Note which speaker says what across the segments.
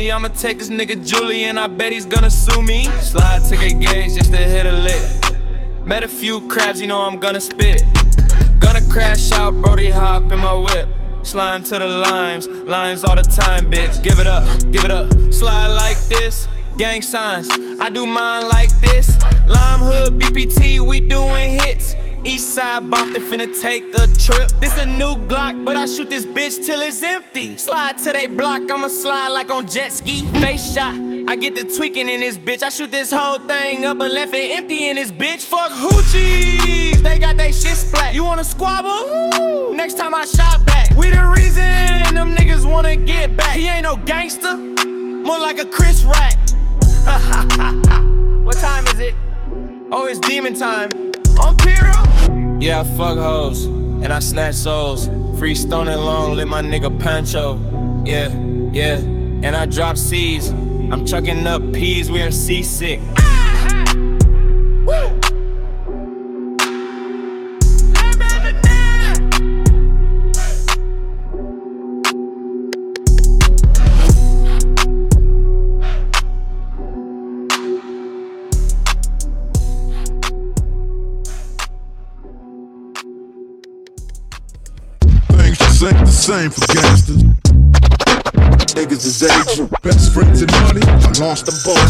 Speaker 1: fully. I'ma take this nigga Julian, I bet he's gonna sue me. Slide to get gauge just to hit a lick. Met a few crabs, you know I'm gonna spit. Gonna crash out, Brody hop in my whip. Slime to the limes, lines all the time, bitch. Give it up, give it up. Slide like this, gang signs. I do mine like this. Lime Hood, BPT, we doing hits. East side bumped it, finna take a trip. This a new Glock, but I shoot this bitch till it's empty. Slide to they block, I'ma slide like on jet ski. Face shot, I get the tweaking in this bitch. I shoot this whole thing up and left it empty in this bitch. Fuck hoochies, they got they shit splat. You wanna squabble? Next time I shot back. We the reason them niggas wanna get back. He ain't no gangster, more like a Chris Rack. what time is it? Oh, it's demon time. On Piru? Yeah, I fuck hoes, and I snatch souls. Free stone and long, lit my nigga Pancho. Yeah, yeah, and I drop C's. I'm chucking up peas, we are seasick.
Speaker 2: Same for gangsters. Niggas is aging, best friends and money. I lost them both.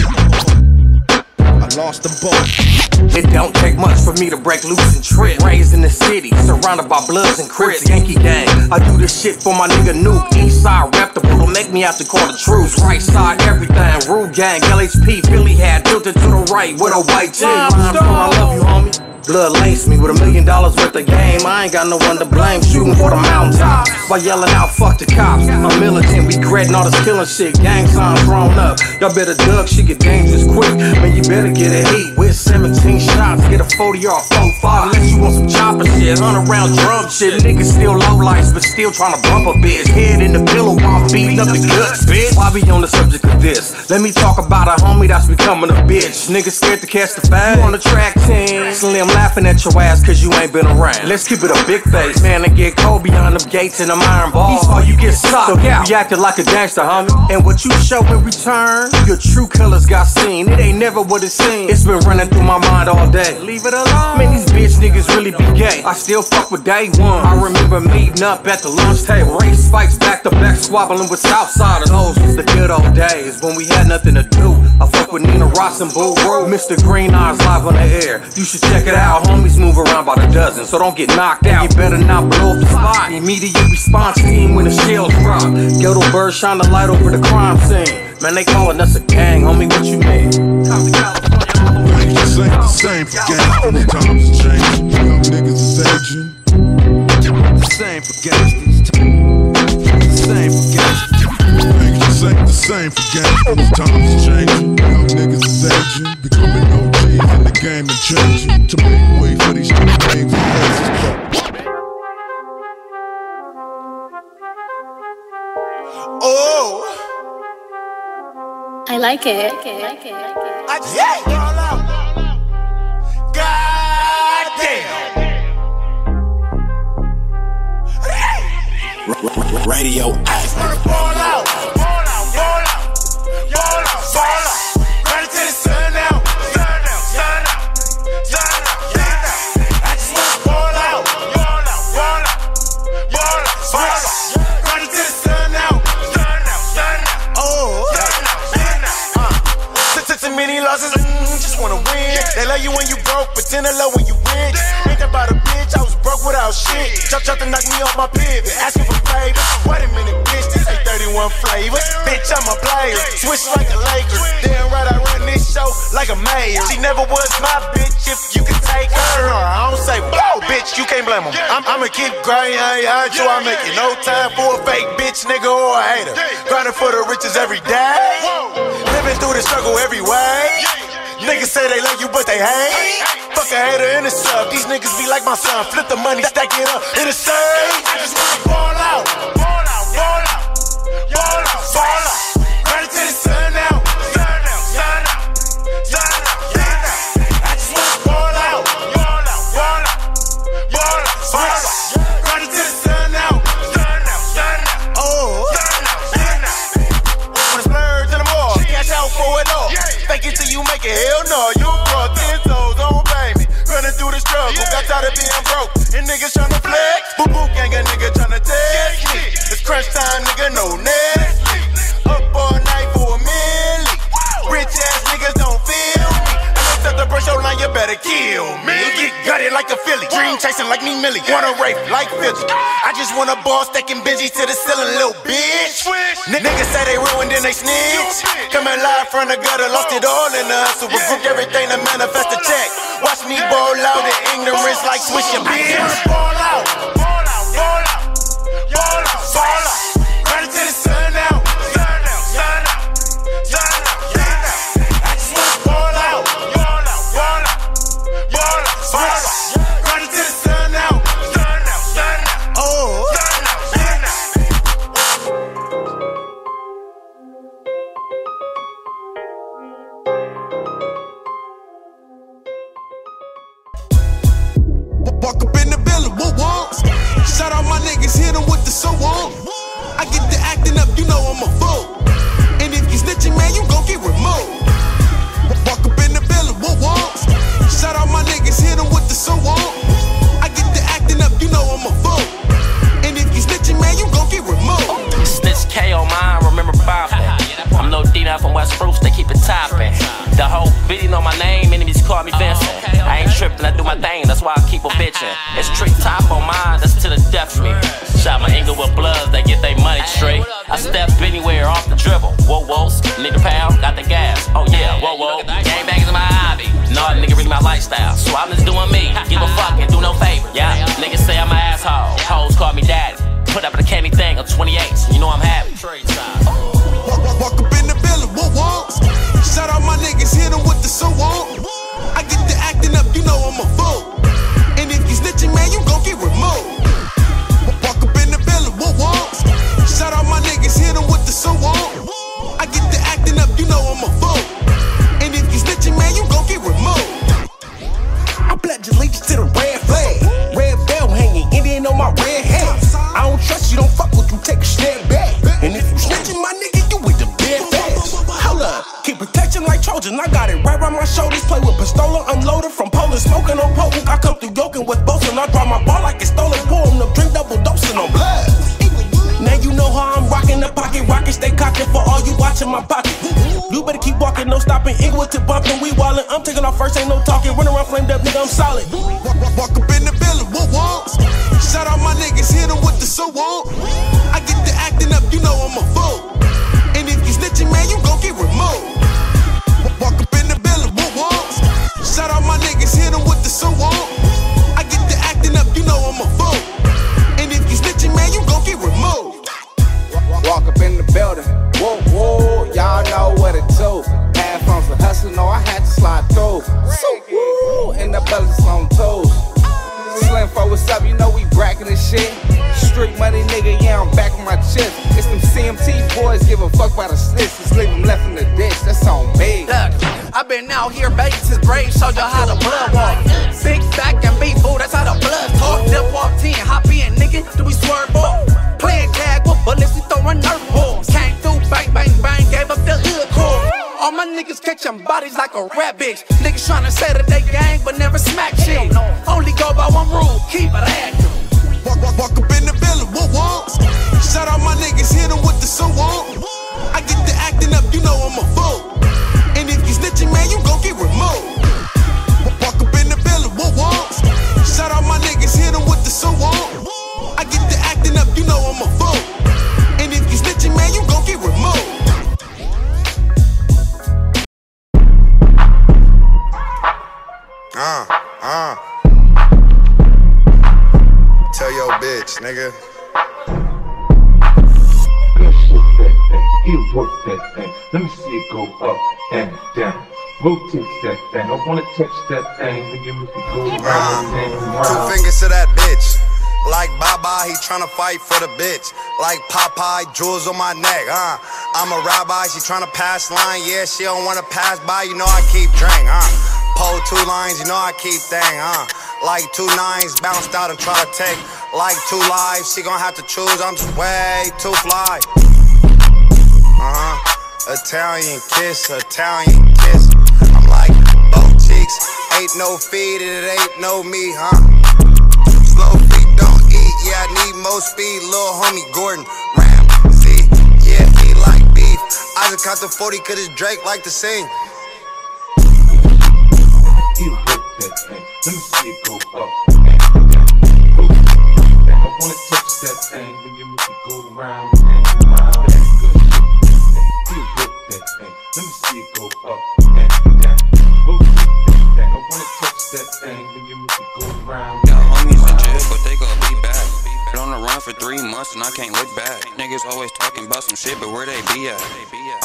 Speaker 2: I lost them both.
Speaker 3: It don't take much for me to break loose and trip. Raised in the city, surrounded by bloods and crips. Yankee gang. I do this shit for my nigga Nuke. East side reputable. Don't make me have to call the truth. Right side, everything. Rude gang, LHP, Philly hat. Tilted to the right with a white tee. I love you, homie. Blood laced me with a million dollars worth of game. I ain't got no one to blame. Shooting for the mountaintop while yelling out, fuck the cops. I'm militant, regretting all this killing shit. Gang signs thrown up. Y'all better duck, she get dangerous quick. Man, you better get a heat with 17 shots. Get a 40 or a 45 unless you want some chopper shit. Hunt around drum shit. Niggas still low lights, but still trying to bump a bitch. Head in the pillow while I'm beating up the guts, bitch. Why be on the subject of this? Let me talk about a homie that's becoming a bitch. Niggas scared to catch the fag. You on the track team. Slim laughing at your ass cause you ain't been around. Let's keep it a big face. Man, and get cold behind them gates and them iron balls. All you get socked. So you reacted like a gangster, homie. And what you show in return, your true colors got seen. It ain't never what it seems. It's been running through my mind all day. Leave it alone. Man, these bitch niggas really be gay. I still fuck with day one. I remember meeting up at the lunch table. Race fights back to back, squabbling with Southsiders. Those was the good old days when we had nothing to do. I fuck with Nina Ross and Boo Mr. Green Eyes live on the air. You should check it out, homies move around by the dozen, so don't get knocked out. You better not blow up the spot. Immediate response team when the shells drop. Ghetto bird shine the light over the crime scene. Man, they calling us a gang, homie. What you mean?
Speaker 2: Things just ain't the same for gangsters. Times change. Young niggas is aging. The same for gangsters. The same for gangsters. Things just ain't the same for gangsters. Times changing. Young niggas is aging. Becoming OGs in the game and changing. To make way for these and faces.
Speaker 4: I like it.
Speaker 5: I just yeah. all out. God damn.
Speaker 6: Radio Active.
Speaker 5: Ball out. Ball out. Ball out. Ball out. Ball out. Love you when you broke, but then they love when you rich. Ain't about a bitch? I was broke without shit. Chop chop to knock me off my pivot. Asking for favors. Wait a minute, bitch. This ain't 31 flavors. Bitch, I'm a player. Switch like a Lakers. Damn right, I run this show like a mayor. She never was my bitch if you could take her. I don't say, whoa, bitch, you can't blame 'em. I'm, I'ma keep grinding, I ain't hurt you. I'm making no time for a fake bitch, nigga, or a hater. Grinding for the riches every day. Living through the struggle every way. Niggas say they love you, but they hate. Fuck a hater in the sub. These niggas be like my son. Flip the money, stack it up in the same. I just wanna ball out. Ball out, ball out. Ball out, ball out. Of being broke. And niggas tryna flex. Boo boo gang, a nigga tryna test me. It's crunch time, nigga, no Nestle. Like a Philly. Dream chasing like me, Millie. Wanna rape like Philly. I just want a ball stacking busy to the ceiling, little bitch. N- niggas say they ruined, then they snitch. Coming live from the gutter, lost it all in the hustle. But group everything to manifest a check. Watch me ball out in ignorance like switch your bitch. Ball out, ball out, ball out, ball out, ball out.
Speaker 4: Shot my Inglewood bloods, they get their money straight. I step anywhere off the dribble. Whoa, whoa, need a pound, got the gas. Oh yeah, whoa, whoa. Gang bang is my hobby. No, nigga, really my lifestyle. So I'm just doing me. Give a fuck and do no favor. Yeah, niggas say I'm an asshole. Hoes call me daddy. Put up the candy thing on 28, you know I'm happy.
Speaker 2: Walk, walk, walk up in the building, whoop whoop. Shout out my niggas, hit 'em with the so on. Get removed. I pledge allegiance to the red flag. Red bell hanging, Indian on my red hat. I don't trust you, don't fuck with you, take a step back. And if you snitching, my nigga, you with the dead fast. Hold up, keep protection like Trojan. I got it right around my shoulders. Play with pistola, unloaded from Poland, smoking on potent. I come through yoking with bosun. I draw my ball like it's stolen. Pocket rocket, stay cocking for all you watching my pocket. You better keep walking, no stopping. Inglewood to bumping, we wildin'. I'm taking off first, ain't no talking. Run around flamed up, nigga, I'm solid. Walk, walk, walk up in the building, whoop whoop. Shout out my niggas, hit 'em with the so on. I get the acting up, you know I'm a fool.
Speaker 6: Money, nigga, yeah, I'm back on my chest. It's them CMT boys, give a fuck about a snitch. Just leave them left in the ditch, that's on me.
Speaker 7: Look, I've been out here baby since brave, showed you how the blood walk. Big back and beat boo, that's how the blood talk. Dip walk 10, hop in, nigga, do we swerve off? Playing tag with bullets, we throwing nerf balls. Came through, bang, bang, bang, gave up the hood core. All my niggas catching bodies like a rat bitch. Niggas tryna say that they gang, but never smack shit. Only go by one rule, keep it active.
Speaker 2: Walk, walk, walk up in the building, whoop whoop. Shout out my niggas, hit 'em with the so on. I get the acting up, you know I'm a fool. And if you snitching, man, you gon' get removed.
Speaker 8: Rotate that thing. I wanna touch that thing when you make go round and
Speaker 9: Two fingers to that bitch. Like Baba, he tryna fight for the bitch. Like Popeye, jewels on my neck, huh? I'm a rabbi, she tryna pass line. Yeah, she don't wanna pass by, you know I keep drink, huh? Pull two lines, you know I keep thing, huh? Like two nines, bounced out and try to take. Like two lives, she gon' have to choose. I'm just way too fly. Uh huh. Italian kiss, Italian kiss. I'm ain't no feed it ain't no me, huh? Slow feet don't eat, yeah, I need more speed. Lil' homie Gordon Ramsay, yeah, he like beef. I just caught the 40 cause it's Drake like to sing.
Speaker 10: Some shit, but where they be at?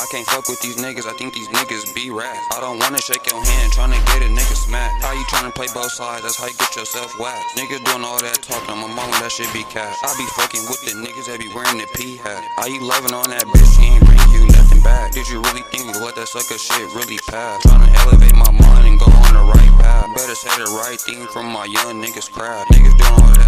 Speaker 10: I can't fuck with these niggas, I think these niggas be rats. I don't wanna shake your hand, tryna get a nigga smacked. How you tryna play both sides? That's how you get yourself whacked. Niggas doing all that talking my mama, that shit be cat. I be fucking with the niggas that be wearing the P hat. How you loving on that bitch? She ain't bring you nothing back. Did you really think we let that sucker shit really pass? Tryna elevate my mind and go on the right path. Better say the right thing from my young niggas crowd. Niggas doing all that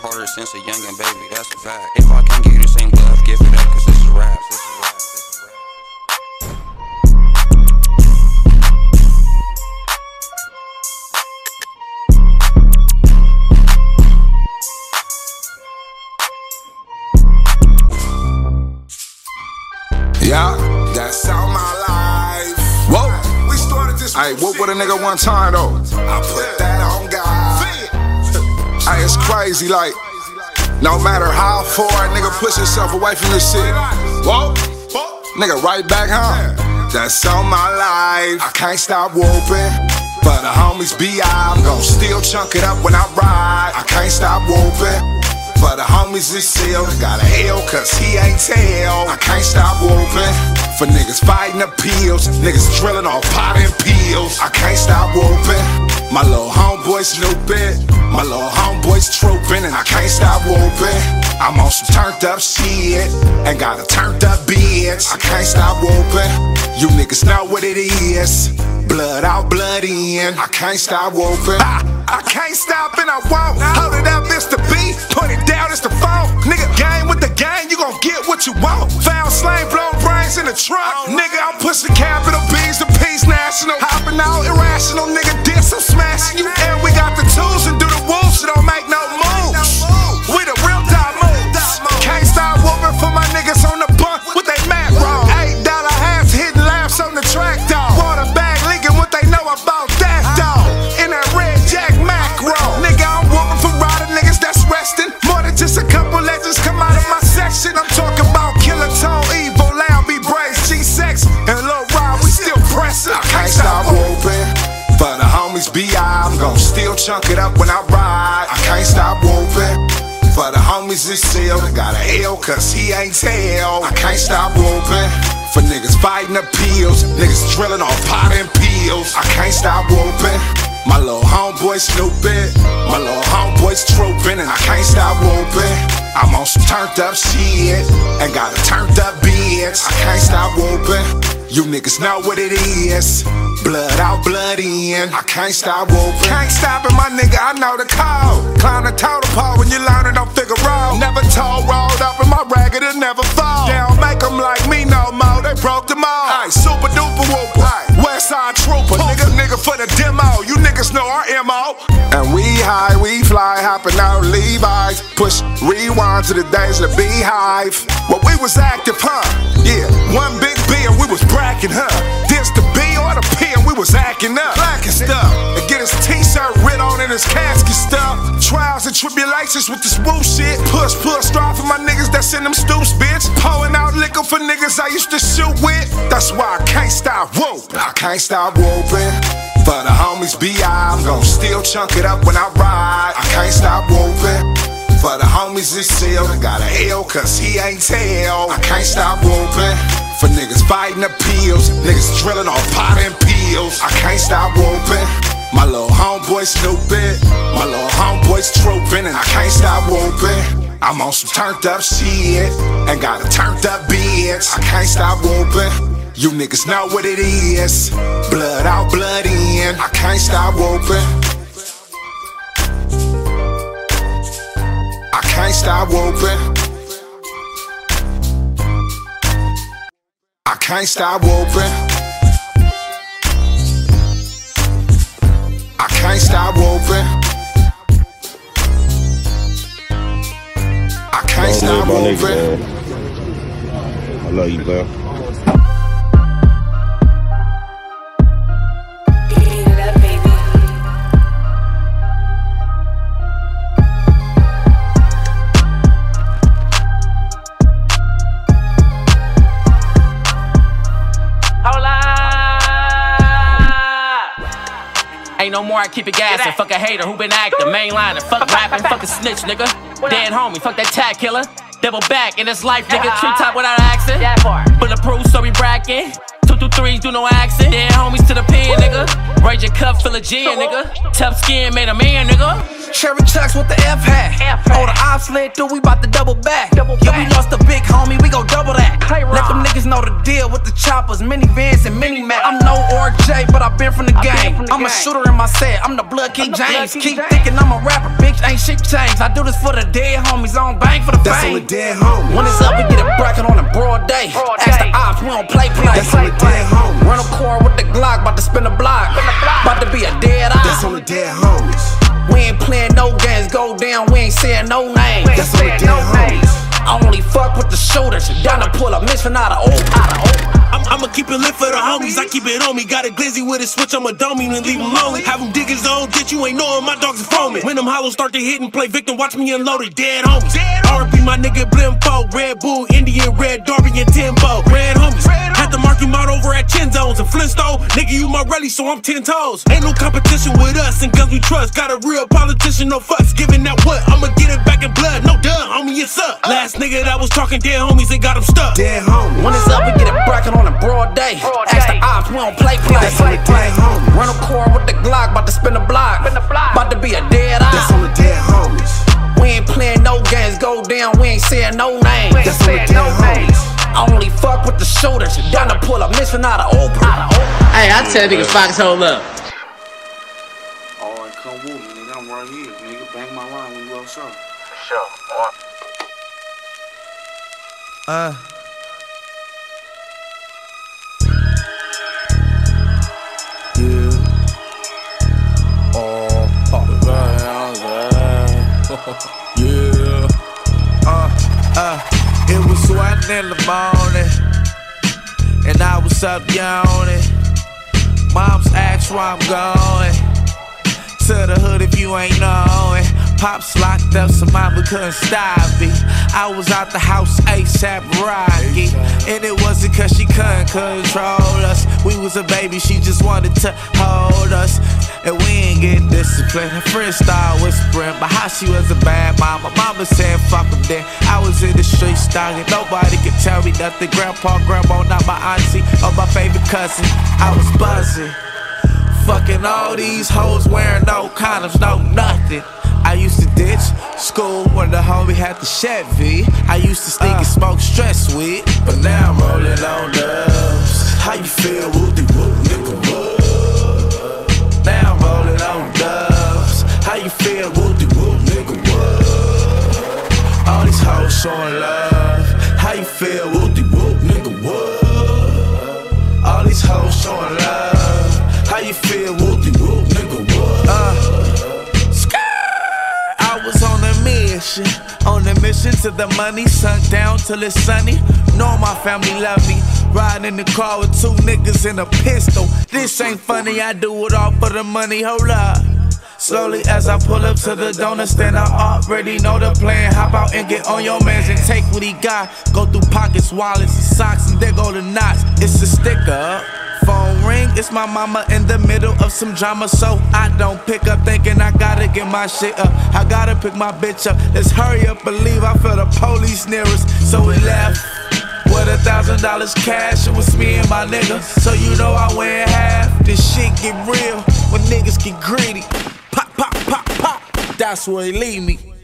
Speaker 10: harder since a youngin' baby, that's a fact. If I can't give you the same love, give it up, cause this is rap. This is rap. This is rap.
Speaker 11: Yeah, that's all my life. Whoa, we started this. Hey, what with a nigga one time though? I put that on God. Hey, it's crazy, like, no matter how far a nigga push himself away from this shit. Whoa, nigga, right back home. That's all my life. I can't stop whooping. But the homies be I'm gon' still chunk it up when I ride. I can't stop whooping. But the homies is seal, got a L cause he ain't tell. I can't stop whooping. For niggas fighting appeals, niggas drilling off pot and peels. I can't stop whooping. My little homeboy snooping, my little homeboy's trooping, and I can't stop whooping. I'm on some turned up shit, and got a turned up bitch. I can't stop whooping. You niggas know what it is. Blood out, blood in. I can't stop whooping. I, I can't stop and I won't. Hold it up, the beat. Put it down, it's the phone. Nigga, game with the gang, you gon' get what you want. Found slain, brains in the trunk. Nigga, I'm pushing capital B's to peace national. Hopping out irrational, nigga, this I'm smashing you. And we got the tools and it up when I ride. I can't stop whooping. For the homies in seal, got a L cause he ain't tell. I can't stop whooping. For niggas fighting appeals, niggas drilling off pot and peels. I can't stop whooping. My little homeboy snooping, my little homeboy's trooping, and I can't stop whooping. I'm on some turned up shit, and got a turned up bitch. I can't stop whooping. You niggas know what it is. Blood out, blood in. I can't stop whooping. Can't stop it, my nigga. I know the call. Climb the totem pole when you learn it on figure roll. Never tall, rolled up in my ragged, it never fall. They don't make them like me no more. They broke them all. Hey, super duper whooper. West side trooper. Nigga, nigga for the demo. You niggas know our MO. And we high, we fly, hopping out Levi's. Push rewind to the days of the beehive. Well, we was active, huh? Yeah, one big B and we was bracking, huh? This the B or the P and we was acting up. Blacking stuff. And get his t-shirt writ on in his casket stuff. Trials and tribulations with this woo shit. Push, push, strive for my niggas that's in them stoops, bitch. Pouring out liquor for niggas I used to shoot with. That's why I can't stop whooping. I can't stop whooping. For the homies BI, I'm gon' still chunk it up when I ride. I can't stop whooping. For the homies in seal, got a L cause he ain't tell. I can't stop whooping. For niggas fighting appeals, niggas drilling off pot and peels. I can't stop whooping. My little homeboy snooping, my little homeboy's trooping, and I can't stop whooping. I'm on some turned up shit, and got a turned up bitch. I can't stop whooping. You niggas know what it is. Blood out, blood in. I can't stop whooping. I can't stop whooping. I can't stop whooping. I can't stop whooping. I can't stop
Speaker 12: my nigga,
Speaker 11: moving.
Speaker 12: man. I love you, man.
Speaker 4: Ain't no more, I keep it gassing. Fuck a hater who been acting, mainlining. Fuck rapping, fuck a snitch, nigga. Dead homie, fuck that tag killer. Devil back in this life, nigga. Tree top without accent. Bulletproof, so we brackin'. Two through threes, do no accent. Dead homies to the pen, nigga. Raise your cup full of gin, nigga. Tough skin made a man, nigga.
Speaker 7: Cherry chucks with the F hat. Oh, the ops slid through, we bout to double back. yeah, we lost a big homie, we gon' double that. Let them niggas know the deal with the choppers, minivans and mini Mac. I'm no RJ, but I been from the game. I'm a shooter in my set, I'm the Blood King James. Keep thinking I'm a rapper, bitch, ain't shit changed. I do this for the dead homies, I don't bang for the
Speaker 2: That's
Speaker 7: fame.
Speaker 2: on the dead homies.
Speaker 7: When it's up, we get a bracket on a broad day. Ask the ops, we don't play play.
Speaker 2: That's on the dead homies.
Speaker 7: Run a car with the Glock, bout to spin a block. About to be a dead eye.
Speaker 2: That's on the dead homies.
Speaker 7: We ain't playing no games, go down, we ain't saying no names.
Speaker 2: That's on the dead homies.
Speaker 7: I only fuck with the shooters. Down to pull a miss for not a old
Speaker 13: I'm, I'ma keep it lit for the homies. I keep it on me. Got a glizzy with a switch. I'ma dome him and leave him lonely. Have him dig his own ditch. You ain't knowing my dogs are foaming. When them hollows start to hit and play victim, watch me unload it. Dead homies. RP my nigga Blimpo. Red Bull, Indian, Red Darby, and Timbo. Red homies. Had to mark him out over at Chin Zones and Flintstone. Nigga, you my rally, so I'm 10 toes. Ain't no competition with us and guns we trust. Got a real politician, no fuss. Giving that what? I'ma get it back in blood. No duh, homie, it's up. Last nigga that was talking dead homies, they got him stuck.
Speaker 2: Dead homies.
Speaker 7: When it's up, we get it bracket on a broad day. Ask the ops, we don't play play.
Speaker 2: That's on the dead homies.
Speaker 7: Run a car with the Glock, bout to spin a block. About to be a dead eye.
Speaker 2: That's on the dead homies.
Speaker 7: We ain't playing no games, go down, we ain't saying no names.
Speaker 2: That's on the dead homies.
Speaker 7: I only fuck with the shooters. Down to pull a miss for not a open.
Speaker 14: Hey, I tell niggas Fox hold up.
Speaker 6: Alright, come with me, nigga. I'm right here, nigga. Bang my line when you outside.
Speaker 3: Sure.
Speaker 6: Uh. Yeah. Uh, uh, it was one in the morning, and I was up yawning. Mom's asked where I'm going. To the hood if you ain't knowing. Pops locked up, so mama couldn't stop me. I was out the house ASAP Rocky. And it wasn't cause she couldn't control us. We was a baby, she just wanted to hold us. And we ain't get disciplined. Her friends started whispering about how she was a bad mom. My Mama said fuck them then. I was in the streets stalking. Nobody could tell me nothing. Grandpa, grandma, not my auntie or my favorite cousin. I was buzzing. Fucking all these hoes wearing no condoms, no nothing. I used to ditch school when the homie had the Chevy. I used to sneak and uh. smoke stress weed, but now I'm rolling on dubs. How you feel, whoopty Feel, whoopty whoop, nigga? What? All these hoes showing love. How you feel, whoopty whoop, nigga? What? All these hoes showing love. How you feel, whoopty whoop, nigga? What? Uh. I was on a mission, on a mission to the money, sunk down till it's sunny. Know my family love me. Riding in the car with two niggas and a pistol. This ain't funny, I do it all for the money. Hold up. Slowly as I pull up to the donut stand, I already know the plan. Hop out and get on your mans and take what he got. Go through pockets, wallets, and socks, and there go the knots. It's a sticker. Phone ring, it's my mama in the middle of some drama, so I don't pick up thinking I gotta get my shit up. I gotta pick my bitch up. Let's hurry up and leave. I feel the police near us, so we left. With a thousand dollars cash, it was me and my nigga. So you know I went half. This shit get real when niggas get greedy. That's where he leave me.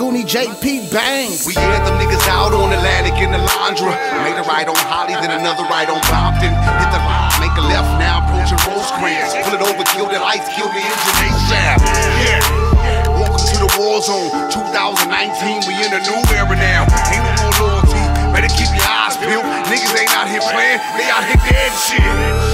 Speaker 15: Goonie JP bang.
Speaker 16: We had them niggas out on Atlantic in the Landra. Made a right on Holly, then another right on Brompton. Hit the line, make a left now, approaching Rosecrans. Pull it over, kill the lights, kill the engine, they. Yeah. Welcome to the war zone. 2019, we in a new era now. Ain't no more loyalty. Better keep your eyes peeled. Niggas ain't out here playing, they out here dead shit.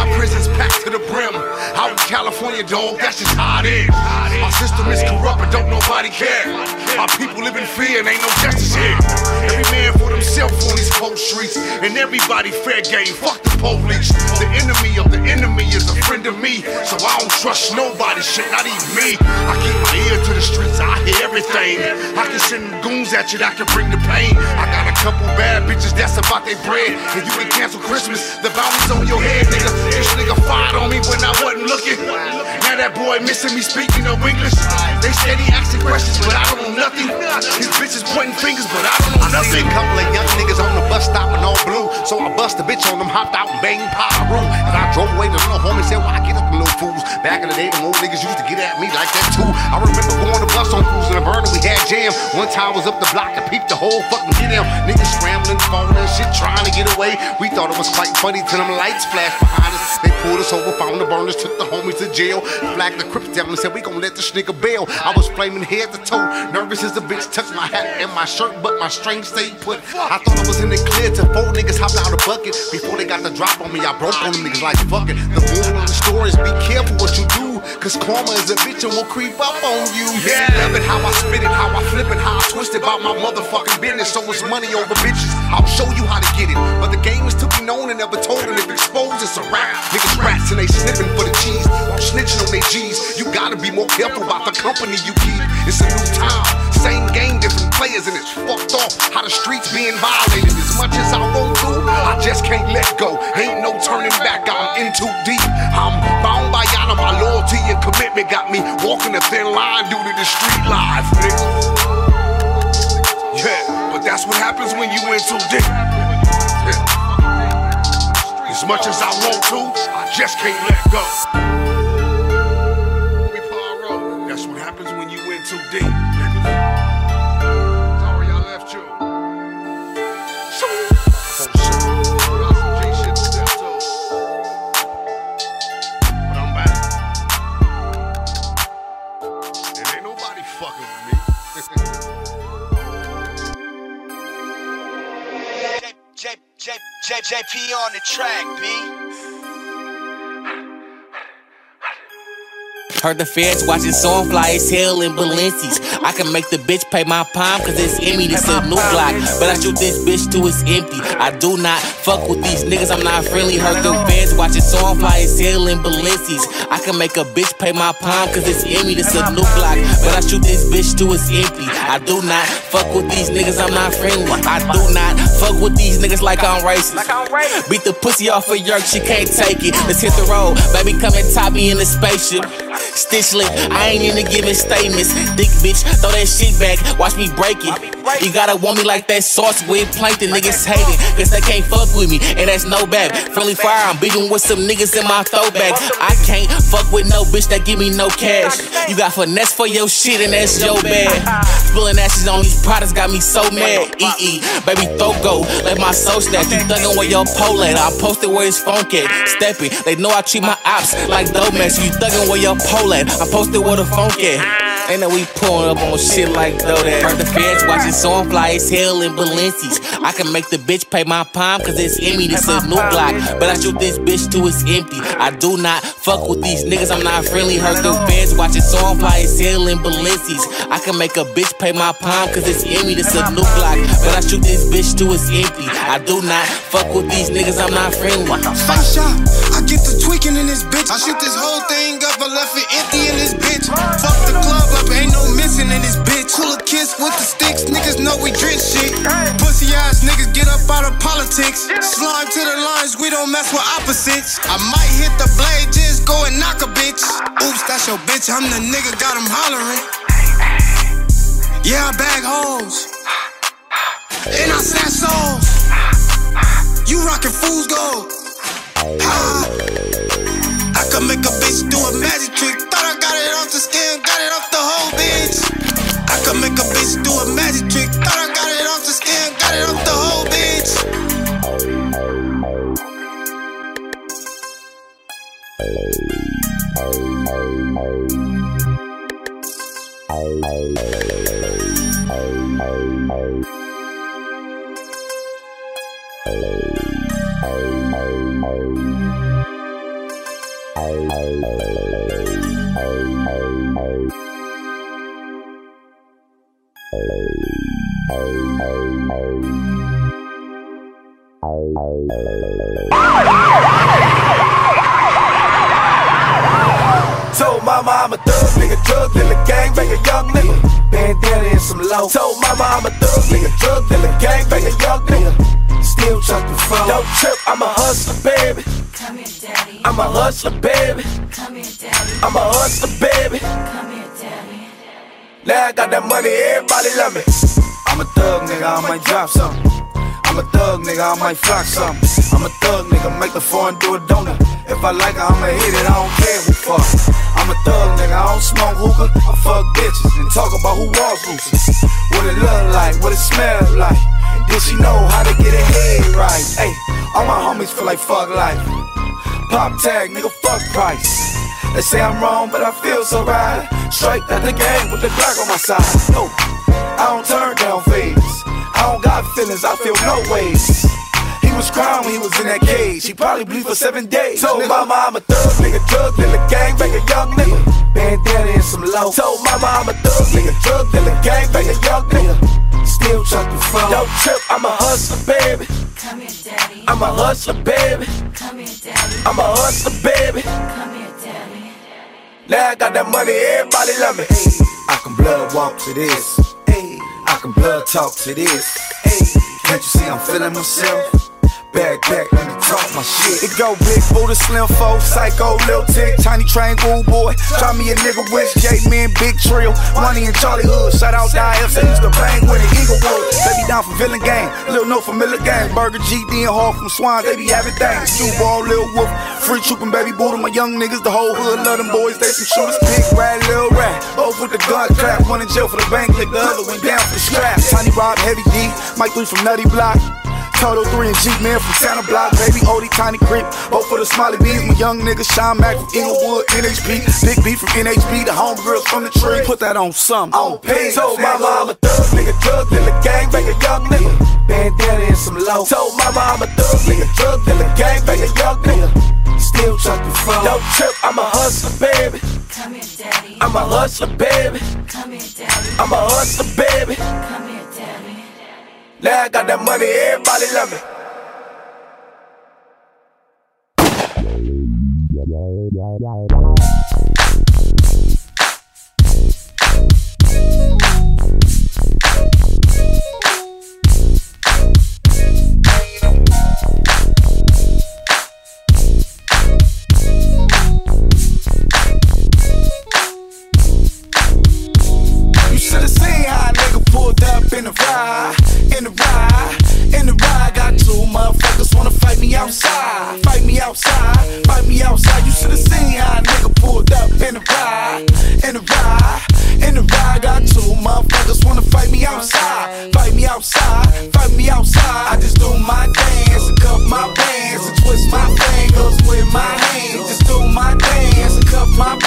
Speaker 16: Our prisons packed to the brim. Out in California, dog, that's just how it is. Our system is corrupt, but don't nobody care. Our people live in fear and ain't no justice here. Every man for himself on these cold streets, and everybody fair game. Fuck police. The enemy of the enemy is a friend of me, so I don't trust nobody. Shit, not even me. I keep my ear to the streets, I hear everything. I can send goons at you that can bring the pain. I got a couple bad bitches that's about their bread, and you can cancel Christmas. The bounty's on your head, nigga. This nigga fired on me when I wasn't looking. Now that boy missing me speaking no English. They said he asking questions, but I don't know nothing. These bitches pointing fingers, but I don't know nothing.
Speaker 17: I
Speaker 16: nothing.
Speaker 17: seen a couple of young niggas on the bus stopping all blue. So I bust a bitch on them, hopped out and banged Piru. And I drove away, the little homie said, Why get up, a little fools? Back in the day, the old niggas used to get at me like that too. I remember going to bus on cruising and burner, we had jam. One time I was up the block and peeped the whole fucking get. Niggas scrambling, falling shit, trying to get away. We thought it was quite funny till them lights flashed behind us. They pulled us over, found the burners, took the homies to jail. Flagged the crips down and said, We gon' let this nigga bail. I was flaming head to toe, nervous as a bitch, touched my hat and my shirt, but my strings stayed put. I thought I was in the clear till four niggas hopped out of bucket. Before they got the drop on me, I broke on them niggas like fuck it. The moral of the story is be careful what you do, cause karma is a bitch and will creep up on you. Yeah, love it how I spit it, how I flip it, how I twist it about my motherfucking business. So it's money over bitches. I'll show you how to get it. But the game is to be known and never told, and if exposed, it's a rap. Niggas rats and they sniffing for the cheese. I'm snitching on they G's. You gotta be more careful about the company you keep. It's a new time, same game, players, and it's fucked off how the streets being violated. As much as I won't do, I just can't let go. Ain't no turning back, I'm in too deep. I'm bound by honor, my loyalty and commitment got me walking a thin line due to the street life, nigga. Yeah, but that's what happens when you in too deep. Yeah. As much as I want to, I just can't let go. That's what happens when you in too deep.
Speaker 18: J, J, JP on the track, B.
Speaker 14: Heard the feds watching song fly as hell in Balenci's. I can make the bitch pay my palm cause it's Emmy, this a new block. But I shoot this bitch till it's empty. I do not fuck with these niggas, I'm not friendly. Heard the feds watching song fly as hell in Balenci's. I can make a bitch pay my palm cause it's Emmy, this a new block. But I shoot this bitch till it's empty. I do not fuck with these niggas, I'm not friendly. I do not fuck with these niggas like I'm racist. Beat the pussy off of Yerk, she can't take it. Let's hit the road, baby, come and top me in the spaceship. Stitch lit, I ain't even giving statements. Dick bitch, throw that shit back, watch me break it. You gotta want me like that sauce with plankton. Niggas hate it, cause they can't fuck with me, and that's no bad. Friendly fire, I'm beating with some niggas in my throwback. I can't fuck with no bitch that give me no cash. You got finesse for your shit, and that's your bad. Spilling ashes on these products got me so mad. EE, baby, throw go, let my soul snap. You thuggin' where your pole at, I'm posted where it's funk at. Steppin', they know I treat my ops like dope man. So you thuggin' where your pole at, I'm posted where the funk at. Ain't that we pulling up on shit like though that. Heard the feds watching song fly as hell in Balenci's. I can make the bitch pay my palm cause it's Emmy, this a new block. But I shoot this bitch till it's empty. I do not fuck with these niggas, I'm not friendly. Heard the feds watching song fly as hell in Balenci's. I can make a bitch pay my palm cause it's Emmy, this a new block. But I shoot this bitch till it's empty. I do not fuck with these niggas, I'm not friendly.
Speaker 19: Face shot, I get the tweaking in this bitch. I shoot this whole thing up, I left it empty in this bitch. Fuck the club this bitch. A kiss with the sticks, niggas know we drink shit. Pussy ass niggas get up out of politics. Slime to the lines, we don't mess with opposites. I might hit the blade, just go and knock a bitch. Oops, that's your bitch, I'm the nigga, got him hollering. Yeah, I bag hoes. And I snatch souls. You rockin' fool's gold. Ah. I can make a bitch do a magic trick. Thought I got it off the skin, got it off the whole bitch. I can make a bitch do a magic trick. Thought I got it off the skin, got it off the whole bitch.
Speaker 20: Told dealer, gang young nigga. Bandana and some low. Told mama I'm a thug nigga, drug dealer, gang banger, young nigga. Still chucking phone. Don't trip, I'm a hustler, baby.
Speaker 21: Come here, daddy.
Speaker 20: I'm a hustler, baby.
Speaker 21: Come here, daddy.
Speaker 20: I'm a hustler, baby.
Speaker 21: Come here, daddy.
Speaker 20: Now I got that money, everybody love me. I'm a thug nigga, I might drop something. I'm a thug nigga, I might flock something. I'm a thug nigga, make the foreign do a donut. If I like it, I'ma hit it, I don't care who fuck. I'm a thug nigga, I don't smoke hookah. I fuck bitches and talk about who was loose. What it look like, what it smell like. Did she know how to get her head right? Hey, all my homies feel like fuck life. Pop tag, nigga, fuck price. They say I'm wrong, but I feel so right. Straight out the game with the Glock on my side. No, I don't turn down fades. I don't got feelings, I feel no ways. He was crying when he was in that cage. He probably bleed for seven days. Told mama I'm a thug nigga, drug dealer, gang banger, young nigga. Bandana and some low. Told mama I'm a thug nigga, drug dealer, gang banger, young nigga. Still chucking phone. Don't trip, I'm a hustler, baby.
Speaker 21: Come here, daddy.
Speaker 20: I'm a hustler, baby.
Speaker 21: Come here, daddy.
Speaker 20: I'm a hustler, baby.
Speaker 21: Come here, daddy.
Speaker 20: Now I got that money, everybody love me. I can blood walk to this. I can blood talk to this. Can't you see I'm feeling myself? Back, back, let me talk my shit. It go big, Buddha, slim foe, psycho, lil tick, tiny train, cool boy. Try me a nigga with J Man, big trio. Money and Charlie Hood, shout out Dias, I used to bang with it, Inglewood. Baby down from Villain Gang, Lil No from Miller Gang, Burger GD and Hall from Swan, they be having things. Stu Ball, Lil Wolf, Free Troopin', Baby Buddha, my young niggas, the whole hood love them boys, they some shooters. Big rat, Lil Rat, both with the gun clap, one in jail for the bank, click the other one down for the strap. Tiny Rob, Heavy D, Mike 3 from Nutty Block. Toto 3 and Jeep Man from Santa Block, baby Odie Tiny Crip. Both for the Smiley Bees, my young nigga Sean Mack from Inglewood, NHP. Big B from NHP, the homegirls from the tree. Put that on some, on pay. Told mama I'm a thug nigga, drug dealer, gang banger, young nigga. Bandana and some low. Told mama I'm a thug nigga, drug dealer, gang banger, young nigga. Still chucking phone. Don't trip, I'm a hustler, baby.
Speaker 21: Come here, daddy.
Speaker 20: I'm a hustler, baby.
Speaker 21: Come here, daddy.
Speaker 20: I'm a hustler, baby.
Speaker 21: Come here, daddy.
Speaker 20: Now I got that money, everybody love me. You in the ride, in the ride. Got two motherfuckers wanna fight me outside, fight me outside, fight me outside. You should've seen how a nigga pulled up in the ride, in the ride, in the ride. Got two motherfuckers wanna fight me outside, fight me outside, fight me outside. I just do my dance and cuff my bands and twist my fingers with my hands. Just do my dance and cuff my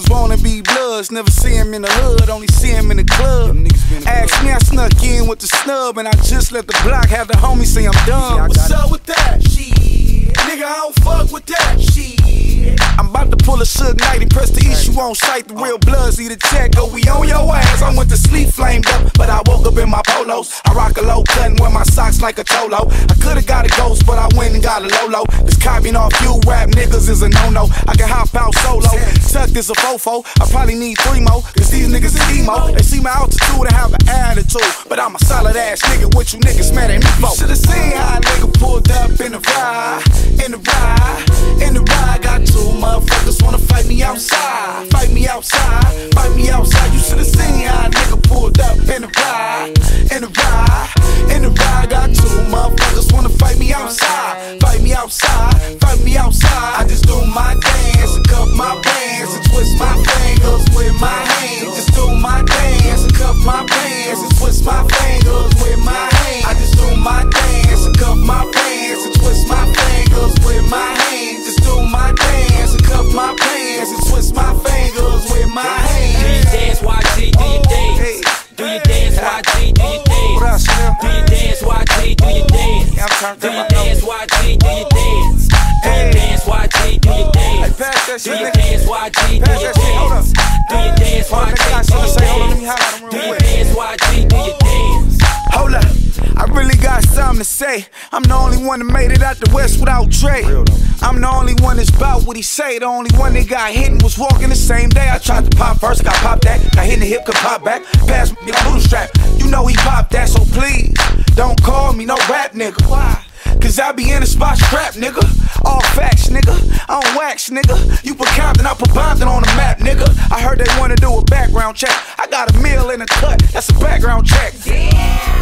Speaker 20: niggas wanna be bloods. Never see him in the hood, only see him in the club. Ask me, I snuck in with the snub, and I just let the block have the homie say I'm done. What's up with that? Shit. Nigga, I don't fuck with that. Shit. I'm about to pull a Suge Knight and press the issue on sight. The real bloods need a check. Go, we on your ass. I went to sleep flamed up, but I woke up in my polos. I rock a low cut and wear my socks like a cholo. I could've got a ghost, but I went and got a Lolo. This copying off you rap niggas is a no-no. I can hop out solo. Tuck this a fofo. I probably need three more, cause these niggas is emo. They see my altitude and have an attitude. But I'm a solid ass nigga. What you niggas mad at me for? Should've seen how a nigga pulled up in the ride, in the ride, in the ride. Got two motherfuckers wanna fight me outside, fight me outside, fight me outside. You should've seen how a nigga pulled up in the ride, in the ride, in the ride. Got two motherfuckers wanna fight me outside, fight me outside, fight me outside. I just do my dance, and cup my pants, and twist my fingers with my hands. Just do my dance, and cup my pants, and twist my fingers with my hands.
Speaker 22: I just do my my fingers with my hands. Do you dance, YG? Do your dance? Do your dance, YG? Do your dance? Do your dance, YG? Do your dance? Do your dance, YG? Do your dance? Do your dance, YG? Do your dance? Do your dance, YG? Do your dance? Do your dance, YG? Do your dance, YG? Do your dance?
Speaker 20: Hold up. I really got something to say. I'm the only one that made it out the West without Dre. I'm the only one that's about what he say. The only one that got hit and was walking the same day. I tried to pop first, got popped that. Got hit in the hip, could pop back. Pass me the boot strap. You know he popped that, so please don't call me no rap nigga. Why? Cause I be in the spot scrap, nigga. All facts, nigga. I don't wax, nigga. You put Compton, I put Bompton on the map, nigga. I heard they wanna do a background check. I got a meal in a cut, that's a background check. Yeah.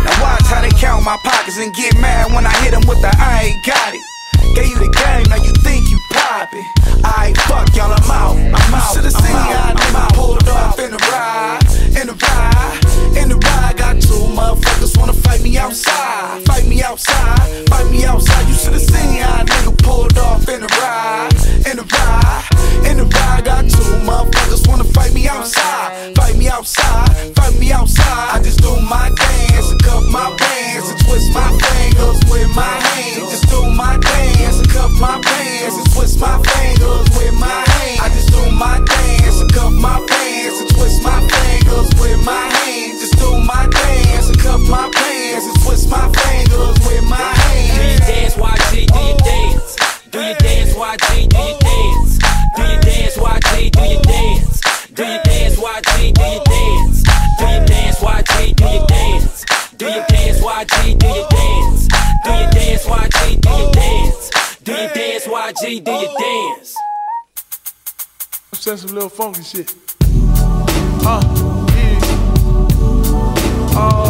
Speaker 20: Now watch how they count my pockets and get mad when I hit them with the I ain't got it. Gave you the game, now you think you poppin'. I fuck y'all, I'm out. I'm out. Should've seen how nigga pulled off in the ride, in the ride, in the ride. Got two motherfuckers wanna fight me outside, fight me outside, fight me outside. You should've seen how nigga pulled off in the ride, in the ride, in the ride. Got two motherfuckers wanna fight me outside, outside, fight me outside. I just do my dance and cuff my pants and twist my fingers with my hands. Just do my dance and cuff my pants and twist my fingers with my hands. I just do my dance and cuff my pants and twist my fingers with my hands. Just do my dance and cuff my pants and twist my
Speaker 23: I'm some little funky shit. Uh, yeah. Oh,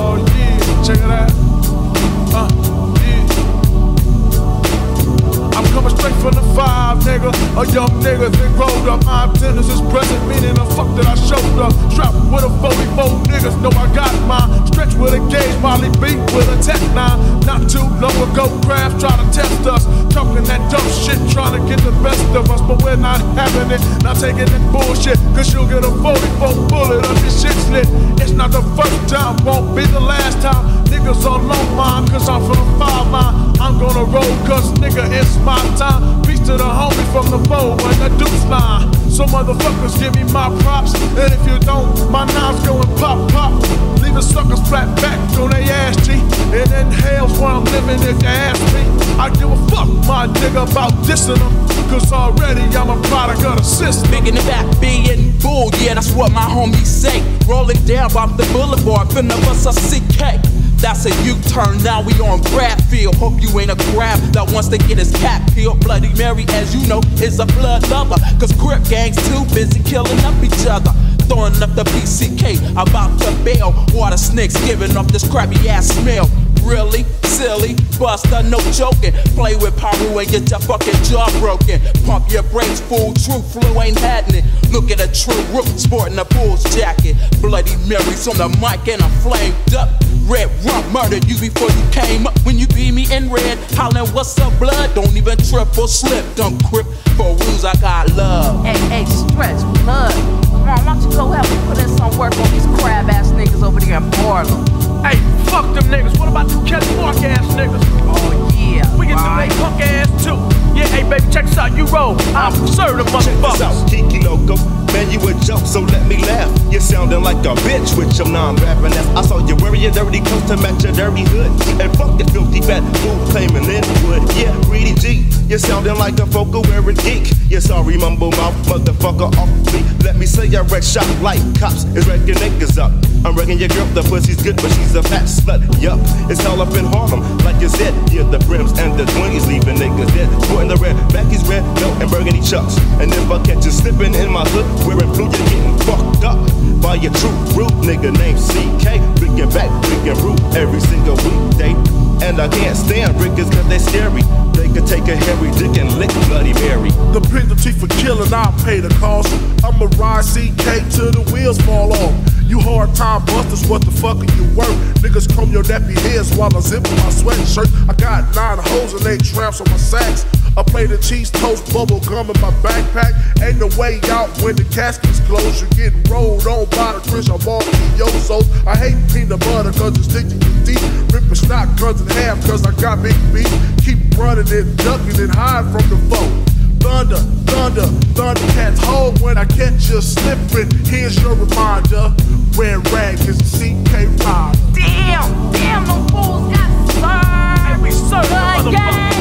Speaker 23: five, nigga. A young nigga that growed up. My attendance is present, meaning the fuck that I showed up. Strapped with a 44 niggas, know I got mine. Stretch with a gauge, Molly beat with a tech nine. Not too long ago, crabs try to test us. Talking that dumb shit, trying to get the best of us, but we're not having it. Not taking that bullshit, cause you'll get a 44 bullet up your shit slit. It's not the first time, won't be the last time. Niggas on long mine, cause I'm from the five line. I'm gonna roll, cause nigga, it's my time. Peace to the homie from the bow and the deuce line. So motherfuckers give me my props. And if you don't, my nine's going pop, pop. Leaving suckers flat back on their ass, G. And in hell's where I'm living if you ask me. I give a fuck, my nigga, about dissing them. Cause already I'm a product of the system.
Speaker 24: Big in the back, being bull, yeah, that's what my homies say. Rolling down off the boulevard, finna bust a CK. That's a U-turn, now we on Bradfield. Hope you ain't a grab that wants to get his cat peeled. Bloody Mary, as you know, is a blood lover. Cause Crip gangs too busy killing up each other. Throwing up the PCK, about to bail. Water snakes giving off this crappy ass smell. Really? Silly? Buster, no joking. Play with Piru and get your fucking jaw broken. Pump your brakes, fool. True flu ain't happening. Look at a true rook sporting a bull's jacket. Bloody Mary's on the mic and I'm flamed up. Red rum murdered you before you came up. When you beat me in red, hollering what's up, blood? Don't even trip or slip. Don't grip for rules, I got love.
Speaker 25: Hey, hey, stretch blood. Come on, why don't you go help me put in some work on these crab ass niggas over there in Harlem?
Speaker 23: Hey, fuck them niggas. What about the Kelly Mark ass niggas?
Speaker 25: Oh, yeah.
Speaker 23: We can do they punk ass too. Yeah, hey, baby, check this out. You roll. I'm serving them
Speaker 12: Check this
Speaker 23: motherfuckers.
Speaker 12: Loco. Man, you a joke, so let me laugh. You're sounding like a bitch with your non-rapping ass. I saw you wearing your dirty clothes to match your dirty hood. And fuck the filthy fat fool claiming Linwood. Yeah, greedy G. You're sounding like a vocal wearing geek. You sorry, mumble mouth, motherfucker off me. Let me say I wreck shop like cops is wrecking niggas up. I'm wrecking your girl, the pussy's good, but she's a fat slut. Yup, it's all up in Harlem, like you said. Yeah, the brims and the twinkies leaving niggas dead. Sporting the red, backies red, belt and burgundy chucks. And if I catch you slipping in my hood, wearing blue, you're getting fucked up by your true root nigga named CK. Bringing back, bringing root every single weekday. And I can't stand riggers cause they scary. They could take a hairy dick and lick Bloody Mary.
Speaker 26: The penalty for killing, I'll pay the cost. I'ma ride CK till the wheels fall off. You hard time busters, what the fuck are you worth? Niggas comb your nappy heads while I zip my sweatshirt. I got nine hoes and eight traps on my sacks. A plate of cheese toast, bubble gum in my backpack. Ain't no way out when the casket's closed. You're getting rolled on by the Chris I'm all Yosos. I hate peanut butter cause it's sticky and deep. Ripping shotguns in half, cause I got big feet. Keep running and ducking and hide from the foe. Thunder, thunder, thundercats hold when I catch you slipping. Here's your reminder. Red rag is CK rider.
Speaker 7: Damn, damn, the fools got slurred. And we serve
Speaker 26: the.
Speaker 7: Gang,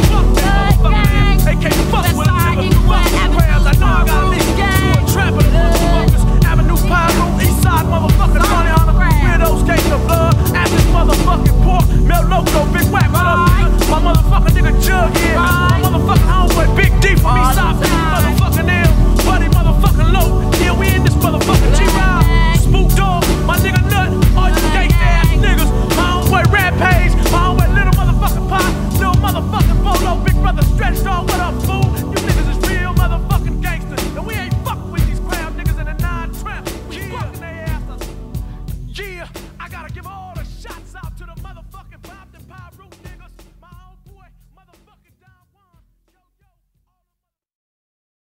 Speaker 7: can't fuck
Speaker 23: That's with us. I know I gotta trap the motherfuckers. Avenue Eastside motherfuckers. Money on the widows, gate the blood motherfucking pork, melt loco, big wax right. My motherfucking nigga jug here. My motherfucking homeboy, Big D for me, stop that, Motherfucking ill, buddy, motherfucking low. Yeah, we in this motherfucking G-Ride. Spook dog.